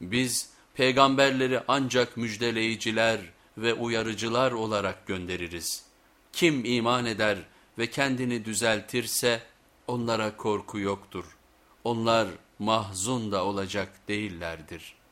Biz peygamberleri ancak müjdeleyiciler ve uyarıcılar olarak göndeririz. Kim iman eder ve kendini düzeltirse onlara korku yoktur. Onlar mahzun da olacak değillerdir.''